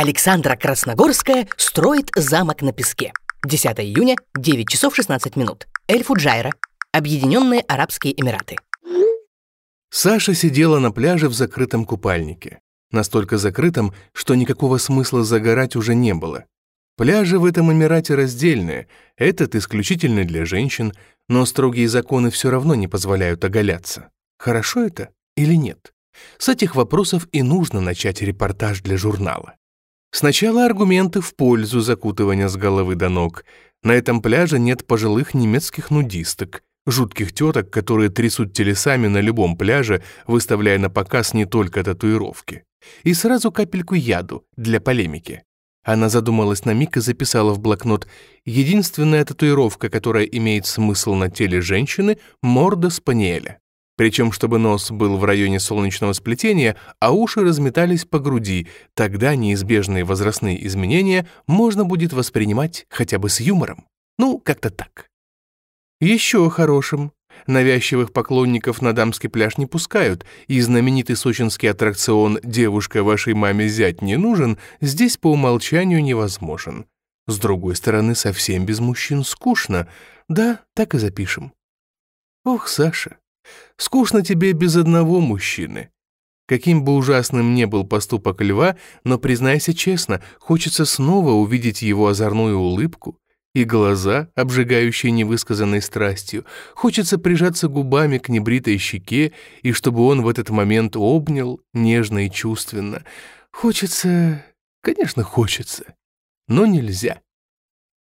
Александра Красногорская строит замок на песке. 10 июня, 9 часов 16 минут. Эль-Фуджайра. Объединенные Арабские Эмираты. Саша сидела на пляже в закрытом купальнике. Настолько закрытом, что никакого смысла загорать уже не было. Пляжи в этом Эмирате раздельные, этот исключительно для женщин, но строгие законы все равно не позволяют оголяться. Хорошо это или нет? С этих вопросов и нужно начать репортаж для журнала. Сначала аргументы в пользу закутывания с головы до ног. На этом пляже нет пожилых немецких нудисток, жутких теток, которые трясут телесами на любом пляже, выставляя на показ не только татуировки. И сразу капельку яду для полемики. Она задумалась на миг и записала в блокнот «Единственная татуировка, которая имеет смысл на теле женщины – морда спаниеля». Причем, чтобы нос был в районе солнечного сплетения, а уши разметались по груди, тогда неизбежные возрастные изменения можно будет воспринимать хотя бы с юмором. Ну, как-то так. Еще хорошим. Навязчивых поклонников на дамский пляж не пускают, и знаменитый сочинский аттракцион «Девушка вашей маме зять не нужен» здесь по умолчанию невозможен. С другой стороны, совсем без мужчин скучно. Да, так и запишем. Ох, Саша, Скучно тебе без одного мужчины. Каким бы ужасным ни был поступок льва, но, признайся честно, хочется снова увидеть его озорную улыбку и глаза, обжигающие невысказанной страстью. Хочется прижаться губами к небритой щеке, и чтобы он в этот момент обнял нежно и чувственно. Хочется... Конечно, хочется. Но нельзя.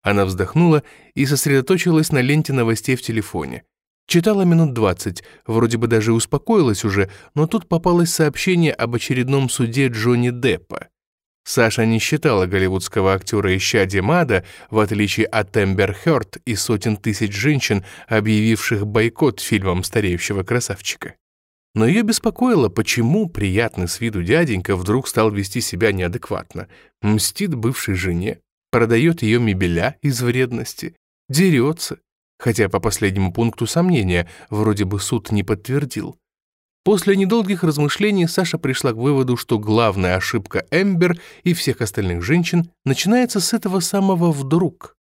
Она вздохнула и сосредоточилась на ленте новостей в телефоне. Читала минут двадцать, вроде бы даже успокоилась уже, но тут попалось сообщение об очередном суде Джонни Деппа. Саша не считала голливудского актера Ищадия Мада, в отличие от Эмбер Хёрд и сотен тысяч женщин, объявивших бойкот фильмам стареющего красавчика. Но ее беспокоило, почему приятный с виду дяденька вдруг стал вести себя неадекватно, мстит бывшей жене, продает ее мебеля из вредности, дерется, хотя по последнему пункту сомнения вроде бы суд не подтвердил. После недолгих размышлений Саша пришла к выводу, что главная ошибка Эмбер и всех остальных женщин начинается с этого самого «вдруг».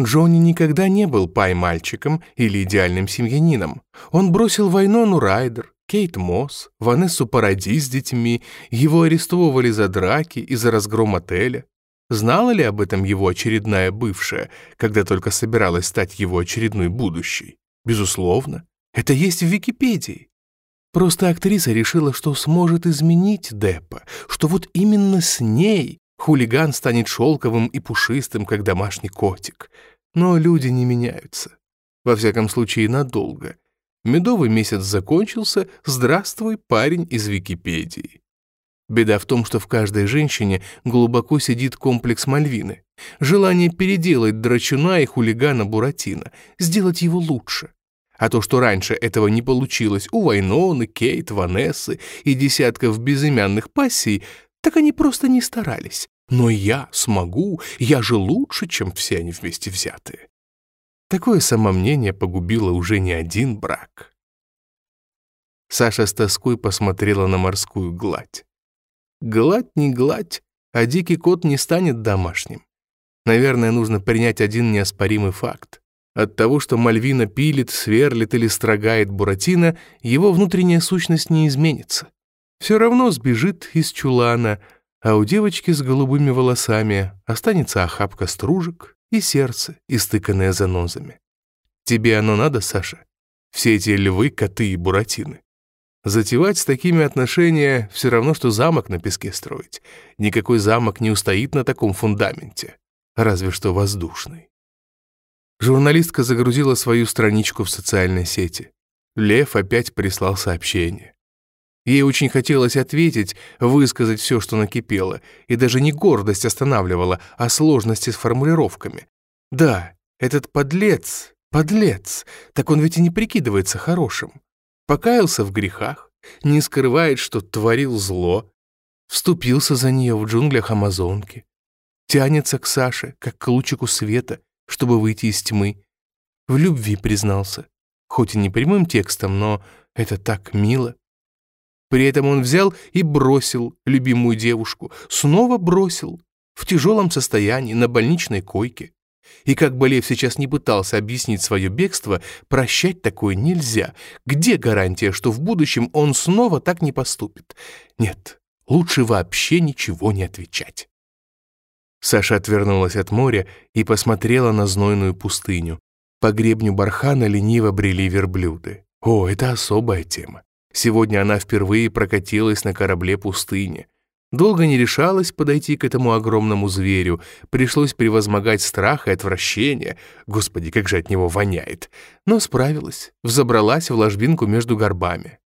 Джонни никогда не был пай-мальчиком или идеальным семьянином. Он бросил Вайнону Райдер, Кейт Мосс, Ванессу Паради с детьми, его арестовывали за драки и за разгром отеля. Знала ли об этом его очередная бывшая, когда только собиралась стать его очередной будущей? Безусловно. Это есть в Википедии. Просто актриса решила, что сможет изменить Деппа, что вот именно с ней хулиган станет шелковым и пушистым, как домашний котик. Но люди не меняются. Во всяком случае, надолго. Медовый месяц закончился, здравствуй, парень из Википедии. Беда в том, что в каждой женщине глубоко сидит комплекс Мальвины. Желание переделать драчуна и хулигана Буратино, сделать его лучше. А то, что раньше этого не получилось у Вайноны, Кейт, Ванессы и десятков безымянных пассий, так они просто не старались. Но я смогу, я же лучше, чем все они вместе взятые. Такое самомнение погубило уже не один брак. Саша с тоской посмотрела на морскую гладь. Гладь не гладь, а дикий кот не станет домашним. Наверное, нужно принять один неоспоримый факт. От того, что Мальвина пилит, сверлит или строгает Буратино, его внутренняя сущность не изменится. Все равно сбежит из чулана, а у девочки с голубыми волосами останется охапка стружек и сердце, истыканное занозами. Тебе оно надо, Саша? Все эти львы, коты и буратины. Затевать с такими отношения все равно, что замок на песке строить. Никакой замок не устоит на таком фундаменте, разве что воздушный. Журналистка загрузила свою страничку в социальной сети. Лев опять прислал сообщение. Ей очень хотелось ответить, высказать все, что накипело, и даже не гордость останавливала, а сложности с формулировками. Да, этот подлец, подлец, так он ведь и не прикидывается хорошим покаялся в грехах, не скрывает, что творил зло, вступился за нее в джунглях Амазонки, тянется к Саше, как к лучику света, чтобы выйти из тьмы. В любви признался, хоть и не прямым текстом, но это так мило. При этом он взял и бросил любимую девушку, снова бросил, в тяжелом состоянии, на больничной койке. И как бы Лев сейчас не пытался объяснить свое бегство, прощать такое нельзя. Где гарантия, что в будущем он снова так не поступит? Нет, лучше вообще ничего не отвечать. Саша отвернулась от моря и посмотрела на знойную пустыню. По гребню бархана лениво брели верблюды. О, это особая тема. Сегодня она впервые прокатилась на корабле пустыни. Долго не решалась подойти к этому огромному зверю, пришлось превозмогать страх и отвращение. Господи, как же от него воняет. Но справилась, взобралась в ложбинку между горбами.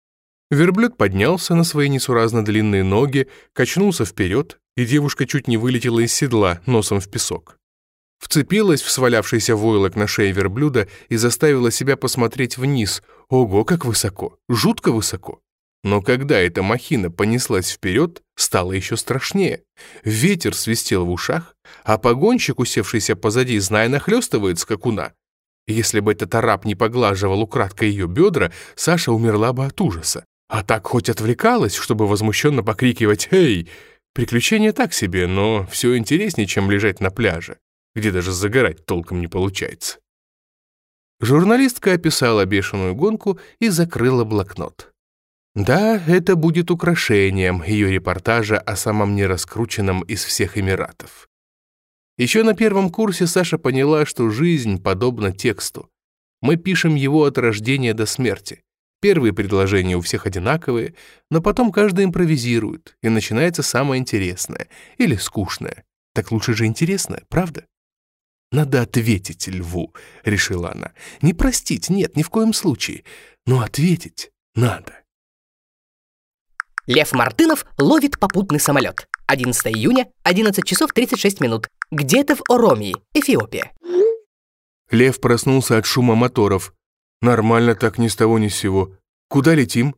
Верблюд поднялся на свои несуразно длинные ноги, качнулся вперед, и девушка чуть не вылетела из седла носом в песок. Вцепилась в свалявшийся войлок на шее верблюда и заставила себя посмотреть вниз. Ого, как высоко! Жутко высоко! Но когда эта махина понеслась вперед, стало еще страшнее. Ветер свистел в ушах, а погонщик, усевшийся позади, зная, нахлестывает скакуна. Если бы этот араб не поглаживал украдкой ее бедра, Саша умерла бы от ужаса. А так хоть отвлекалась, чтобы возмущенно покрикивать «Эй!». Приключение так себе, но все интереснее, чем лежать на пляже, где даже загорать толком не получается. Журналистка описала бешеную гонку и закрыла блокнот. Да, это будет украшением ее репортажа о самом нераскрученном из всех Эмиратов. Еще на первом курсе Саша поняла, что жизнь подобна тексту. Мы пишем его от рождения до смерти. Первые предложения у всех одинаковые, но потом каждый импровизирует, и начинается самое интересное или скучное. Так лучше же интересное, правда? «Надо ответить льву», — решила она. «Не простить, нет, ни в коем случае, но ответить надо». Лев Мартынов ловит попутный самолет. 11 июня, 11 часов 36 минут. Где-то в Оромии, Эфиопия. Лев проснулся от шума моторов. Нормально так ни с того ни с сего. Куда летим?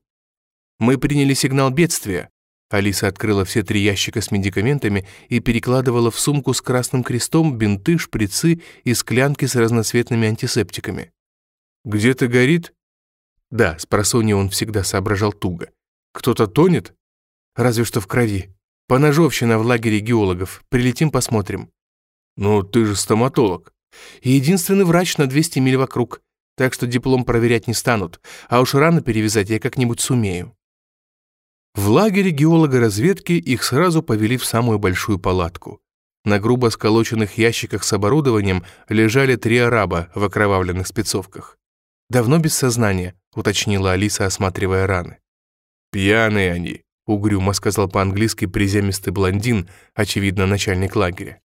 Мы приняли сигнал бедствия. Алиса открыла все три ящика с медикаментами и перекладывала в сумку с красным крестом бинты, шприцы и склянки с разноцветными антисептиками. «Где-то горит?» Да, с просонья он всегда соображал туго. Кто-то тонет? Разве что в крови. Поножовщина в лагере геологов. Прилетим, посмотрим. Ну, ты же стоматолог. Единственный врач на 200 миль вокруг. Так что диплом проверять не станут. А уж рано перевязать я как-нибудь сумею. В лагере геолога-разведки их сразу повели в самую большую палатку. На грубо сколоченных ящиках с оборудованием лежали три араба в окровавленных спецовках. «Давно без сознания», — уточнила Алиса, осматривая раны. «Пьяные они», — угрюмо сказал по-английски приземистый блондин, очевидно, начальник лагеря.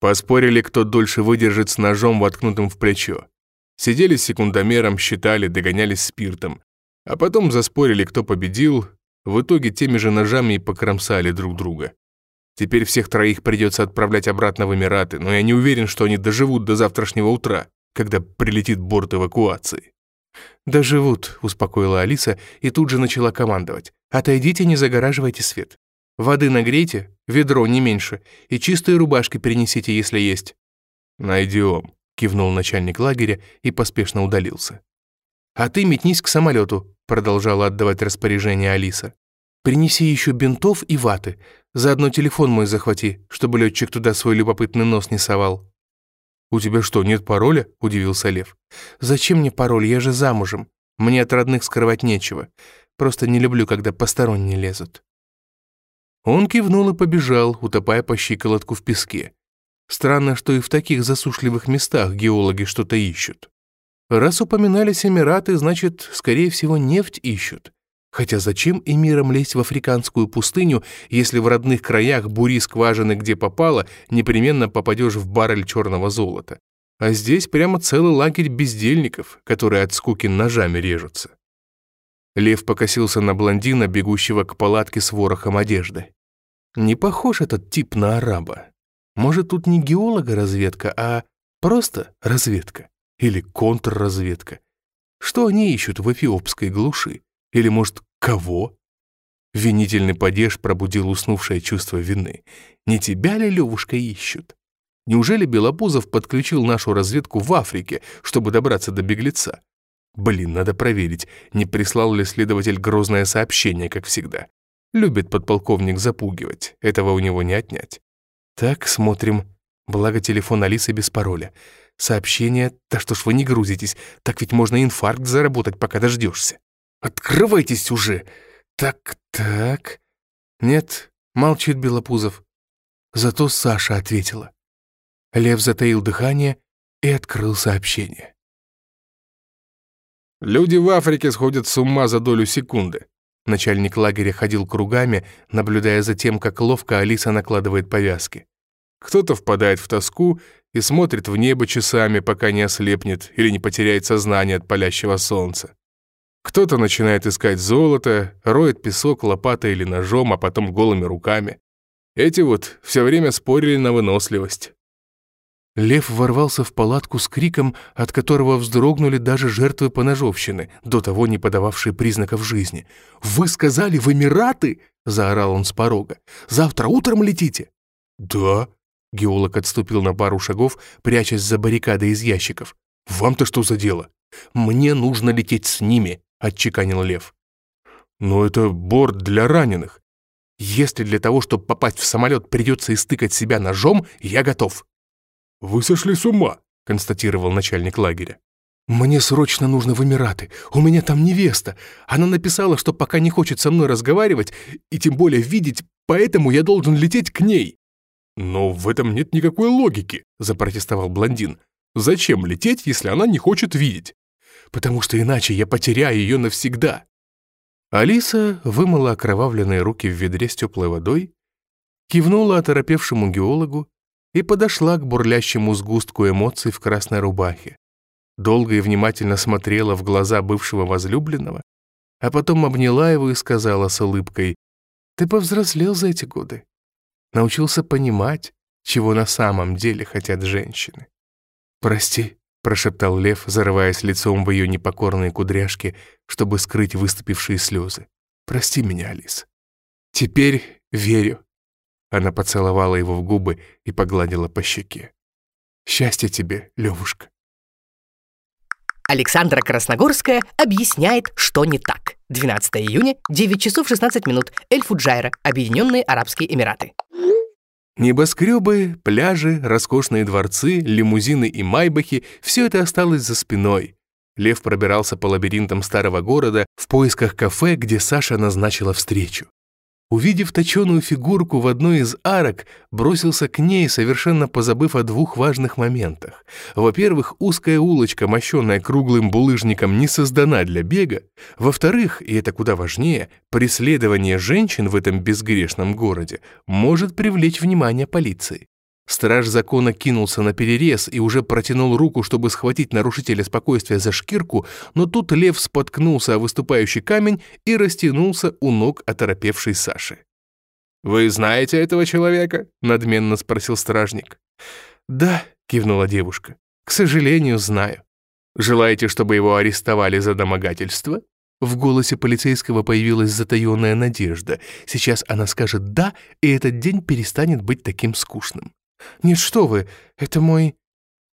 Поспорили, кто дольше выдержит с ножом, воткнутым в плечо. Сидели с секундомером, считали, догонялись спиртом. А потом заспорили, кто победил. В итоге теми же ножами и покромсали друг друга. Теперь всех троих придется отправлять обратно в Эмираты, но я не уверен, что они доживут до завтрашнего утра, когда прилетит борт эвакуации. «Доживут», — успокоила Алиса и тут же начала командовать. «Отойдите, не загораживайте свет. Воды нагрейте, ведро не меньше, и чистые рубашки перенесите, если есть». «Найдем», — кивнул начальник лагеря и поспешно удалился. «А ты метнись к самолету», — продолжала отдавать распоряжение Алиса. «Принеси еще бинтов и ваты. Заодно телефон мой захвати, чтобы летчик туда свой любопытный нос не совал». «У тебя что, нет пароля?» – удивился Лев. «Зачем мне пароль? Я же замужем. Мне от родных скрывать нечего. Просто не люблю, когда посторонние лезут». Он кивнул и побежал, утопая по щиколотку в песке. Странно, что и в таких засушливых местах геологи что-то ищут. Раз упоминались Эмираты, значит, скорее всего, нефть ищут. Хотя зачем эмирам лезть в африканскую пустыню, если в родных краях бури скважины где попало, непременно попадешь в баррель черного золота? А здесь прямо целый лагерь бездельников, которые от скуки ножами режутся. Лев покосился на блондина, бегущего к палатке с ворохом одежды. Не похож этот тип на араба. Может, тут не геолога-разведка, а просто разведка или контрразведка. Что они ищут в эфиопской глуши? Или, может, кого? Винительный падеж пробудил уснувшее чувство вины. Не тебя ли, Левушка, ищут? Неужели Белопузов подключил нашу разведку в Африке, чтобы добраться до беглеца? Блин, надо проверить, не прислал ли следователь грозное сообщение, как всегда. Любит подполковник запугивать, этого у него не отнять. Так, смотрим. Благо телефон Алисы без пароля. Сообщение, да что ж вы не грузитесь, так ведь можно инфаркт заработать, пока дождешься. Открывайтесь уже. Так, так. Нет, молчит Белопузов. Зато Саша ответила. Лев затаил дыхание и открыл сообщение. Люди в Африке сходят с ума за долю секунды. Начальник лагеря ходил кругами, наблюдая за тем, как ловко Алиса накладывает повязки. Кто-то впадает в тоску и смотрит в небо часами, пока не ослепнет или не потеряет сознание от палящего солнца. Кто-то начинает искать золото, роет песок лопатой или ножом, а потом голыми руками. Эти вот все время спорили на выносливость. Лев ворвался в палатку с криком, от которого вздрогнули даже жертвы поножовщины, до того не подававшие признаков жизни. «Вы сказали в Эмираты?» — заорал он с порога. «Завтра утром летите?» «Да», Геолог отступил на пару шагов, прячась за баррикадой из ящиков. «Вам-то что за дело?» «Мне нужно лететь с ними», — отчеканил Лев. «Но это борт для раненых. Если для того, чтобы попасть в самолет, придется истыкать себя ножом, я готов». «Вы сошли с ума», — констатировал начальник лагеря. «Мне срочно нужно в Эмираты. У меня там невеста. Она написала, что пока не хочет со мной разговаривать и тем более видеть, поэтому я должен лететь к ней». «Но в этом нет никакой логики», — запротестовал блондин. «Зачем лететь, если она не хочет видеть?» «Потому что иначе я потеряю ее навсегда». Алиса вымыла окровавленные руки в ведре с теплой водой, кивнула оторопевшему геологу и подошла к бурлящему сгустку эмоций в красной рубахе. Долго и внимательно смотрела в глаза бывшего возлюбленного, а потом обняла его и сказала с улыбкой, «Ты повзрослел за эти годы научился понимать, чего на самом деле хотят женщины. «Прости», — прошептал Лев, зарываясь лицом в ее непокорные кудряшки, чтобы скрыть выступившие слезы. «Прости меня, Алис. Теперь верю». Она поцеловала его в губы и погладила по щеке. «Счастья тебе, Левушка». Александра Красногорская объясняет, что не так. 12 июня, 9 часов 16 минут. Эль-Фуджайра, Объединенные Арабские Эмираты. Небоскребы, пляжи, роскошные дворцы, лимузины и майбахи — все это осталось за спиной. Лев пробирался по лабиринтам старого города в поисках кафе, где Саша назначила встречу. Увидев точеную фигурку в одной из арок, бросился к ней, совершенно позабыв о двух важных моментах. Во-первых, узкая улочка, мощенная круглым булыжником, не создана для бега. Во-вторых, и это куда важнее, преследование женщин в этом безгрешном городе может привлечь внимание полиции. Страж закона кинулся на перерез и уже протянул руку, чтобы схватить нарушителя спокойствия за шкирку, но тут лев споткнулся о выступающий камень и растянулся у ног оторопевшей Саши. «Вы знаете этого человека?» — надменно спросил стражник. «Да», — кивнула девушка, — «к сожалению, знаю». «Желаете, чтобы его арестовали за домогательство?» В голосе полицейского появилась затаенная надежда. Сейчас она скажет «да», и этот день перестанет быть таким скучным. «Нет, что вы, это мой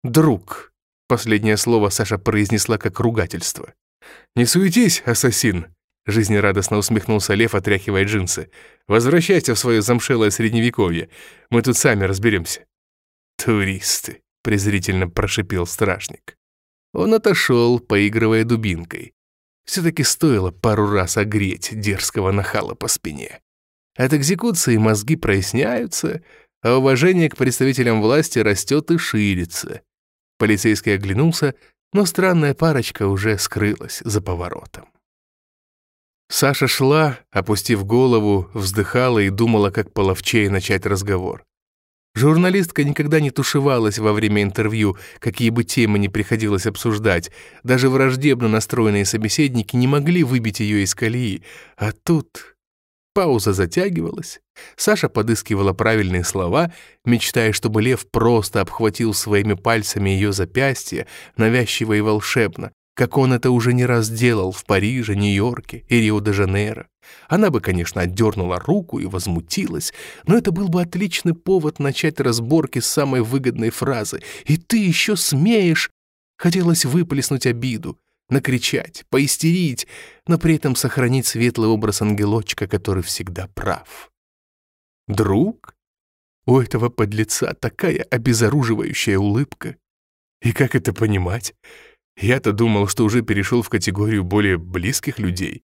друг». Последнее слово Саша произнесла как ругательство. «Не суетись, ассасин!» Жизнерадостно усмехнулся Лев, отряхивая джинсы. «Возвращайся в свое замшелое средневековье. Мы тут сами разберемся». «Туристы», — презрительно прошипел стражник. Он отошел, поигрывая дубинкой. Все-таки стоило пару раз огреть дерзкого нахала по спине. От экзекуции мозги проясняются, а уважение к представителям власти растет и ширится. Полицейский оглянулся, но странная парочка уже скрылась за поворотом. Саша шла, опустив голову, вздыхала и думала, как половчее начать разговор. Журналистка никогда не тушевалась во время интервью, какие бы темы ни приходилось обсуждать. Даже враждебно настроенные собеседники не могли выбить ее из колеи. А тут Пауза затягивалась. Саша подыскивала правильные слова, мечтая, чтобы лев просто обхватил своими пальцами ее запястье, навязчиво и волшебно, как он это уже не раз делал в Париже, Нью-Йорке и Рио-де-Жанейро. Она бы, конечно, отдернула руку и возмутилась, но это был бы отличный повод начать разборки с самой выгодной фразы «И ты еще смеешь!» Хотелось выплеснуть обиду, накричать, поистерить, но при этом сохранить светлый образ ангелочка, который всегда прав. Друг? У этого подлеца такая обезоруживающая улыбка. И как это понимать? Я-то думал, что уже перешел в категорию более близких людей.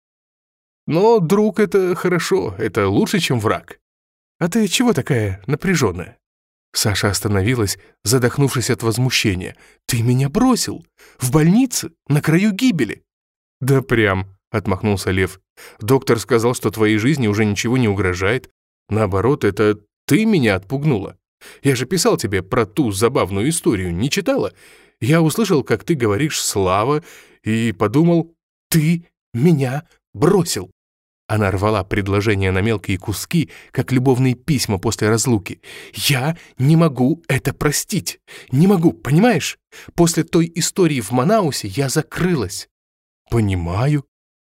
Но друг — это хорошо, это лучше, чем враг. А ты чего такая напряженная? Саша остановилась, задохнувшись от возмущения. «Ты меня бросил! В больнице? На краю гибели!» «Да прям», — отмахнулся Лев. «Доктор сказал, что твоей жизни уже ничего не угрожает. Наоборот, это ты меня отпугнула. Я же писал тебе про ту забавную историю, не читала? Я услышал, как ты говоришь «Слава», и подумал, ты меня бросил. Она рвала предложение на мелкие куски, как любовные письма после разлуки. «Я не могу это простить. Не могу, понимаешь? После той истории в Манаусе я закрылась». «Понимаю.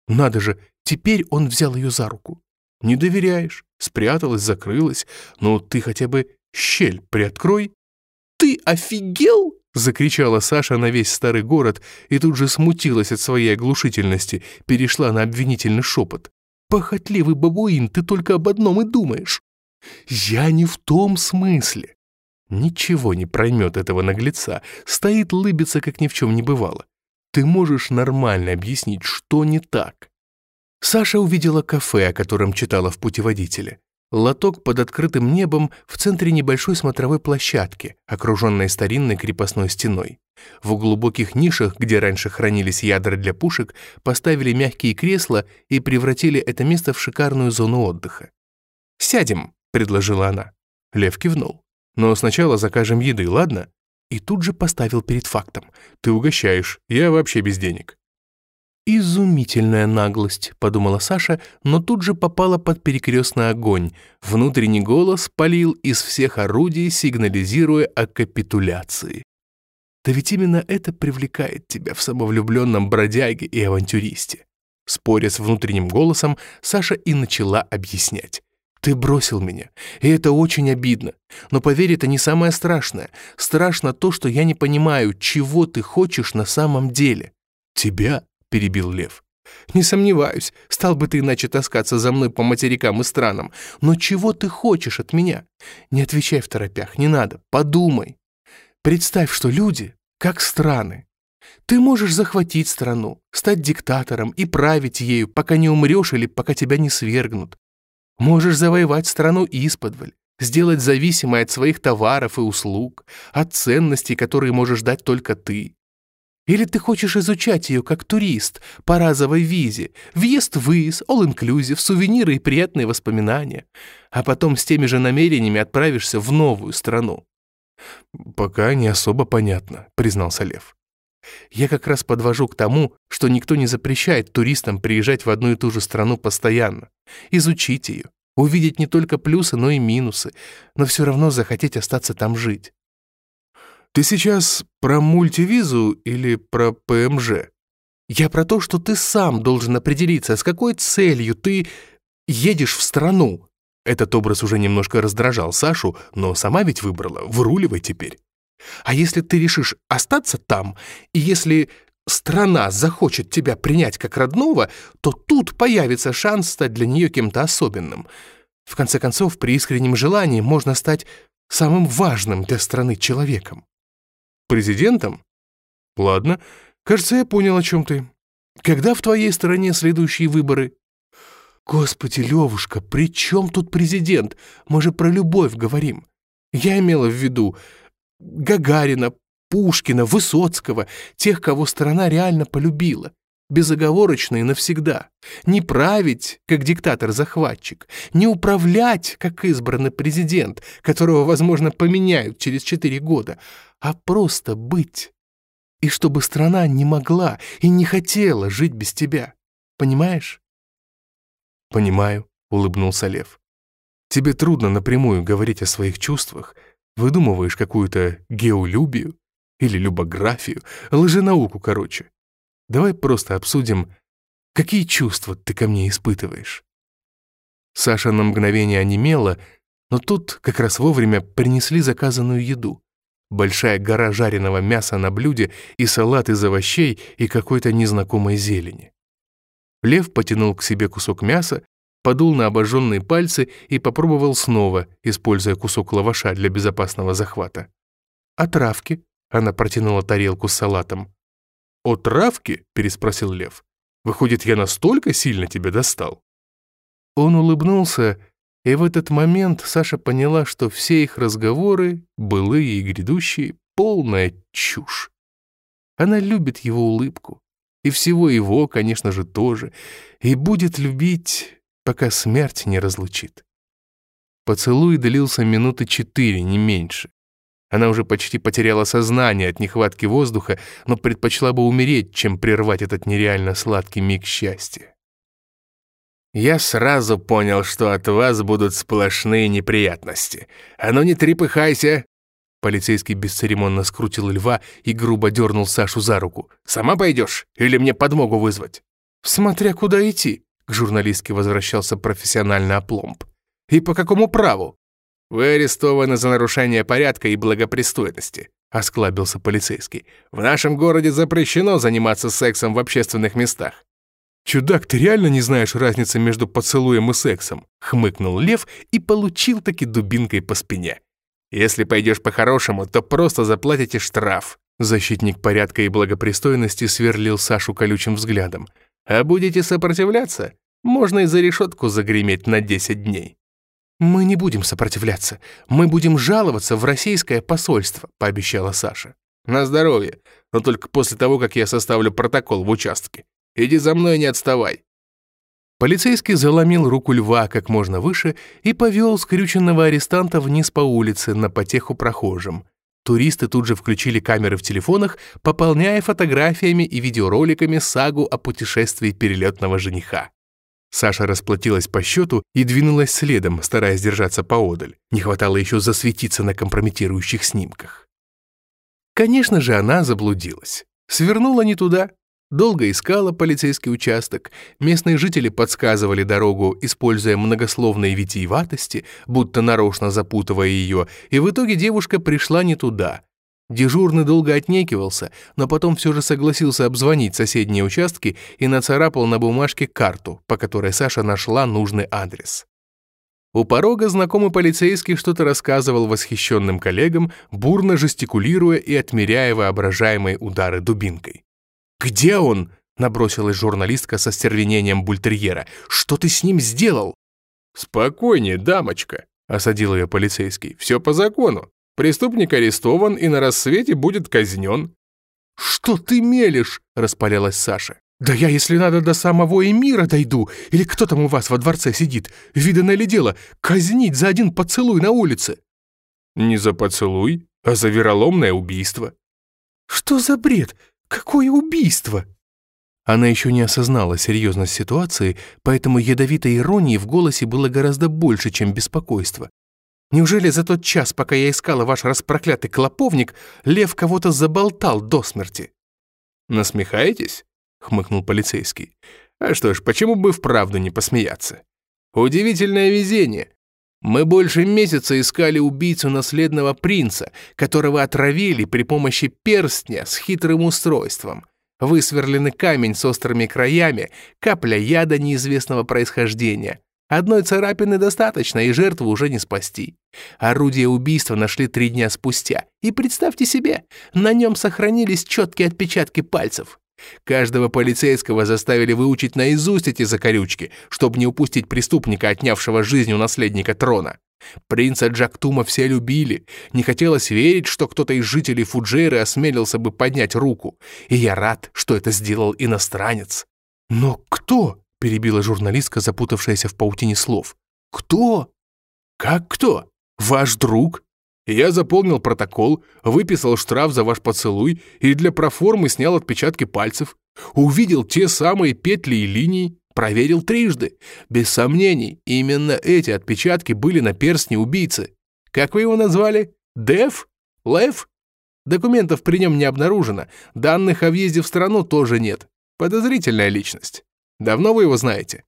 Надо же, теперь он взял ее за руку. Не доверяешь, спряталась, закрылась, но ты хотя бы щель приоткрой». «Ты офигел?» — закричала Саша на весь старый город и тут же смутилась от своей оглушительности, перешла на обвинительный шепот. «Похотливый бабуин, ты только об одном и думаешь». «Я не в том смысле». Ничего не проймет этого наглеца, стоит лыбиться, как ни в чем не бывало. Ты можешь нормально объяснить, что не так. Саша увидела кафе, о котором читала в путеводителе. Лоток под открытым небом в центре небольшой смотровой площадки, окруженной старинной крепостной стеной. В глубоких нишах, где раньше хранились ядра для пушек, поставили мягкие кресла и превратили это место в шикарную зону отдыха. «Сядем», — предложила она. Лев кивнул. «Но сначала закажем еды, ладно?» И тут же поставил перед фактом. «Ты угощаешь, я вообще без денег». «Изумительная наглость», — подумала Саша, но тут же попала под перекрестный огонь. Внутренний голос палил из всех орудий, сигнализируя о капитуляции. Да ведь именно это привлекает тебя в самовлюбленном бродяге и авантюристе. Споря с внутренним голосом, Саша и начала объяснять. «Ты бросил меня, и это очень обидно. Но поверь, это не самое страшное. Страшно то, что я не понимаю, чего ты хочешь на самом деле. Тебя — перебил Лев. «Не сомневаюсь, стал бы ты иначе таскаться за мной по материкам и странам. Но чего ты хочешь от меня? Не отвечай в торопях, не надо, подумай. Представь, что люди как страны. Ты можешь захватить страну, стать диктатором и править ею, пока не умрешь или пока тебя не свергнут. Можешь завоевать страну исподволь, сделать зависимой от своих товаров и услуг, от ценностей, которые можешь дать только ты. Или ты хочешь изучать ее как турист по разовой визе, въезд-выезд, all-inclusive, сувениры и приятные воспоминания, а потом с теми же намерениями отправишься в новую страну? «Пока не особо понятно», — признался Лев. «Я как раз подвожу к тому, что никто не запрещает туристам приезжать в одну и ту же страну постоянно, изучить ее, увидеть не только плюсы, но и минусы, но все равно захотеть остаться там жить. Ты сейчас про мультивизу или про ПМЖ? Я про то, что ты сам должен определиться, с какой целью ты едешь в страну. Этот образ уже немножко раздражал Сашу, но сама ведь выбрала, выруливай теперь. А если ты решишь остаться там, и если страна захочет тебя принять как родного, то тут появится шанс стать для нее кем-то особенным. В конце концов, при искреннем желании можно стать самым важным для страны человеком. Президентом? Ладно, кажется, я понял, о чем ты. Когда в твоей стране следующие выборы? Господи, Левушка, при чем тут президент? Мы же про любовь говорим. Я имела в виду Гагарина, Пушкина, Высоцкого, тех, кого страна реально полюбила. Безоговорочно и навсегда. Не править, как диктатор-захватчик. Не управлять, как избранный президент, которого, возможно, поменяют через четыре года а просто быть. И чтобы страна не могла и не хотела жить без тебя. Понимаешь? Понимаю, улыбнулся Лев. Тебе трудно напрямую говорить о своих чувствах, выдумываешь какую-то геолюбию или любографию, лженауку, короче. Давай просто обсудим, какие чувства ты ко мне испытываешь. Саша на мгновение онемела, но тут как раз вовремя принесли заказанную еду большая гора жареного мяса на блюде и салат из овощей и какой-то незнакомой зелени. Лев потянул к себе кусок мяса, подул на обожженные пальцы и попробовал снова, используя кусок лаваша для безопасного захвата. «А травки?» — она протянула тарелку с салатом. «О травке?» — переспросил Лев. «Выходит, я настолько сильно тебя достал?» Он улыбнулся, и в этот момент Саша поняла, что все их разговоры, былые и грядущие, полная чушь. Она любит его улыбку, и всего его, конечно же, тоже, и будет любить пока смерть не разлучит. Поцелуй длился минуты четыре, не меньше. Она уже почти потеряла сознание от нехватки воздуха, но предпочла бы умереть, чем прервать этот нереально сладкий миг счастья. «Я сразу понял, что от вас будут сплошные неприятности. А ну не трепыхайся!» Полицейский бесцеремонно скрутил льва и грубо дернул Сашу за руку. «Сама пойдешь? Или мне подмогу вызвать?» «Смотря куда идти», к журналистке возвращался профессиональный опломб. «И по какому праву?» «Вы арестованы за нарушение порядка и благопристойности», — осклабился полицейский. «В нашем городе запрещено заниматься сексом в общественных местах». «Чудак, ты реально не знаешь разницы между поцелуем и сексом?» — хмыкнул Лев и получил таки дубинкой по спине. «Если пойдешь по-хорошему, то просто заплатите штраф». Защитник порядка и благопристойности сверлил Сашу колючим взглядом. «А будете сопротивляться? Можно и за решетку загреметь на 10 дней. «Мы не будем сопротивляться. Мы будем жаловаться в российское посольство», — пообещала Саша. «На здоровье. Но только после того, как я составлю протокол в участке. Иди за мной, не отставай». Полицейский заломил руку льва как можно выше и повел скрюченного арестанта вниз по улице на потеху прохожим. Туристы тут же включили камеры в телефонах, пополняя фотографиями и видеороликами сагу о путешествии перелетного жениха. Саша расплатилась по счету и двинулась следом, стараясь держаться поодаль. Не хватало еще засветиться на компрометирующих снимках. Конечно же, она заблудилась. Свернула не туда. Долго искала полицейский участок. Местные жители подсказывали дорогу, используя многословные витиеватости, будто нарочно запутывая ее, и в итоге девушка пришла не туда — Дежурный долго отнекивался, но потом все же согласился обзвонить соседние участки и нацарапал на бумажке карту, по которой Саша нашла нужный адрес. У порога знакомый полицейский что-то рассказывал восхищенным коллегам, бурно жестикулируя и отмеряя воображаемые удары дубинкой. «Где он?» — набросилась журналистка со стервенением бультерьера. «Что ты с ним сделал?» «Спокойнее, дамочка», — осадил ее полицейский. «Все по закону. Преступник арестован и на рассвете будет казнен». «Что ты мелешь?» – распалялась Саша. «Да я, если надо, до самого Эмира дойду. Или кто там у вас во дворце сидит? Видано ли дело? Казнить за один поцелуй на улице?» «Не за поцелуй, а за вероломное убийство». «Что за бред? Какое убийство?» Она еще не осознала серьезность ситуации, поэтому ядовитой иронии в голосе было гораздо больше, чем беспокойство. Неужели за тот час, пока я искала ваш распроклятый клоповник, лев кого-то заболтал до смерти?» «Насмехаетесь?» — хмыкнул полицейский. «А что ж, почему бы вправду не посмеяться? Удивительное везение. Мы больше месяца искали убийцу наследного принца, которого отравили при помощи перстня с хитрым устройством. Высверленный камень с острыми краями, капля яда неизвестного происхождения. Одной царапины достаточно, и жертву уже не спасти. Орудие убийства нашли три дня спустя. И представьте себе, на нем сохранились четкие отпечатки пальцев. Каждого полицейского заставили выучить наизусть эти закорючки, чтобы не упустить преступника, отнявшего жизнь у наследника трона. Принца Джактума все любили. Не хотелось верить, что кто-то из жителей Фуджейры осмелился бы поднять руку. И я рад, что это сделал иностранец. Но кто? перебила журналистка, запутавшаяся в паутине слов. «Кто? Как кто? Ваш друг?» Я заполнил протокол, выписал штраф за ваш поцелуй и для проформы снял отпечатки пальцев. Увидел те самые петли и линии, проверил трижды. Без сомнений, именно эти отпечатки были на перстне убийцы. Как вы его назвали? Дев? Лев? Документов при нем не обнаружено, данных о въезде в страну тоже нет. Подозрительная личность. Давно вы его знаете?»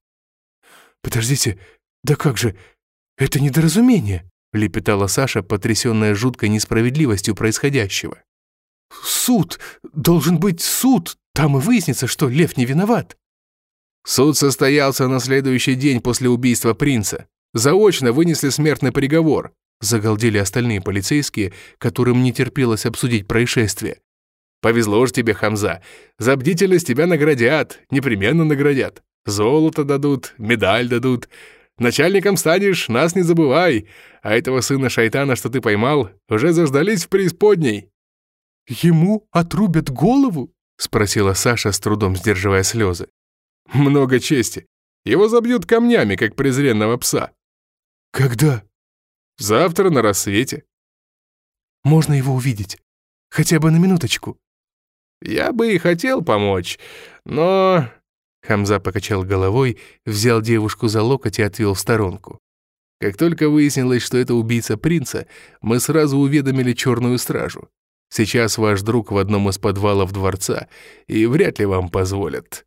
«Подождите, да как же, это недоразумение!» Лепетала Саша, потрясенная жуткой несправедливостью происходящего. «Суд! Должен быть суд! Там и выяснится, что Лев не виноват!» Суд состоялся на следующий день после убийства принца. Заочно вынесли смертный приговор. Загалдели остальные полицейские, которым не терпелось обсудить происшествие. Повезло ж тебе, Хамза. За бдительность тебя наградят, непременно наградят. Золото дадут, медаль дадут. Начальником станешь, нас не забывай. А этого сына шайтана, что ты поймал, уже заждались в преисподней». «Ему отрубят голову?» — спросила Саша, с трудом сдерживая слезы. «Много чести. Его забьют камнями, как презренного пса». «Когда?» «Завтра на рассвете». «Можно его увидеть? Хотя бы на минуточку?» «Я бы и хотел помочь, но Хамза покачал головой, взял девушку за локоть и отвел в сторонку. Как только выяснилось, что это убийца принца, мы сразу уведомили черную стражу. Сейчас ваш друг в одном из подвалов дворца, и вряд ли вам позволят».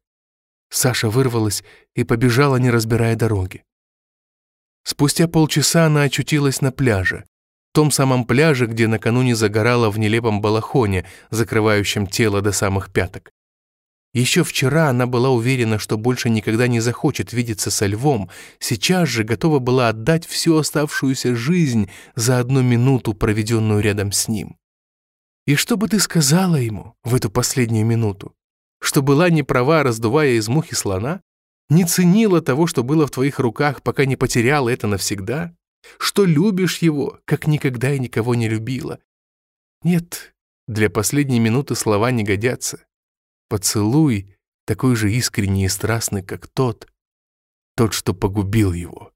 Саша вырвалась и побежала, не разбирая дороги. Спустя полчаса она очутилась на пляже. Том самом пляже, где накануне загорала в нелепом балахоне, закрывающем тело до самых пяток. Еще вчера она была уверена, что больше никогда не захочет видеться со львом, сейчас же готова была отдать всю оставшуюся жизнь за одну минуту, проведенную рядом с ним. И что бы ты сказала ему в эту последнюю минуту? Что была не права, раздувая из мухи слона? Не ценила того, что было в твоих руках, пока не потеряла это навсегда? Что любишь его, как никогда и никого не любила? Нет, для последней минуты слова не годятся. Поцелуй такой же искренний и страстный, как тот, тот, что погубил его.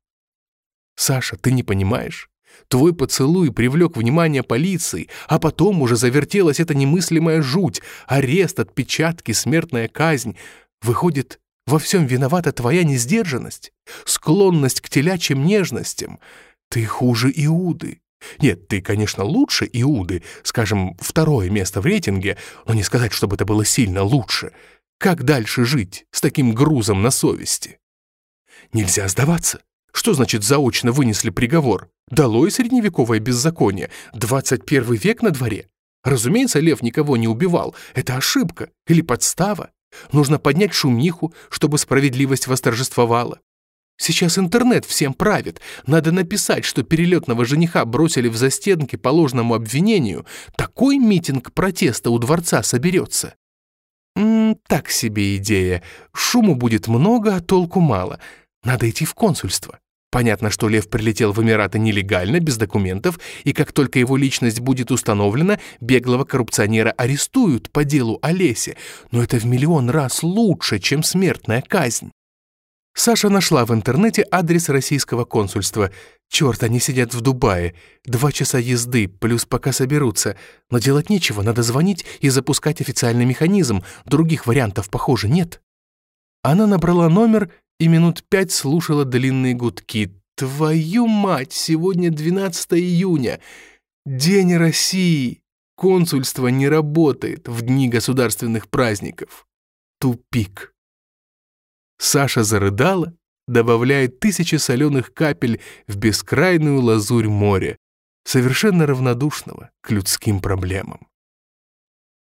Саша, ты не понимаешь? Твой поцелуй привлек внимание полиции, а потом уже завертелась эта немыслимая жуть, арест, отпечатки, смертная казнь. Выходит, во всем виновата твоя несдержанность, склонность к телячьим нежностям. Ты хуже Иуды. Нет, ты, конечно, лучше Иуды, скажем, второе место в рейтинге, но не сказать, чтобы это было сильно лучше. Как дальше жить с таким грузом на совести? Нельзя сдаваться. Что значит заочно вынесли приговор? Долой средневековое беззаконие. 21 век на дворе. Разумеется, Лев никого не убивал. Это ошибка или подстава. Нужно поднять шумиху, чтобы справедливость восторжествовала. Сейчас интернет всем правит. Надо написать, что перелетного жениха бросили в застенки по ложному обвинению. Такой митинг протеста у дворца соберется. М -м, так себе идея. Шуму будет много, а толку мало. Надо идти в консульство. Понятно, что Лев прилетел в Эмираты нелегально, без документов, и как только его личность будет установлена, беглого коррупционера арестуют по делу Олесе. Но это в миллион раз лучше, чем смертная казнь. Саша нашла в интернете адрес российского консульства. Черт, они сидят в Дубае. Два часа езды, плюс пока соберутся. Но делать нечего, надо звонить и запускать официальный механизм. Других вариантов, похоже, нет. Она набрала номер и минут пять слушала длинные гудки. «Твою мать, сегодня 12 июня. День России. Консульство не работает в дни государственных праздников. Тупик». Саша зарыдала, добавляя тысячи соленых капель в бескрайную лазурь моря, совершенно равнодушного к людским проблемам.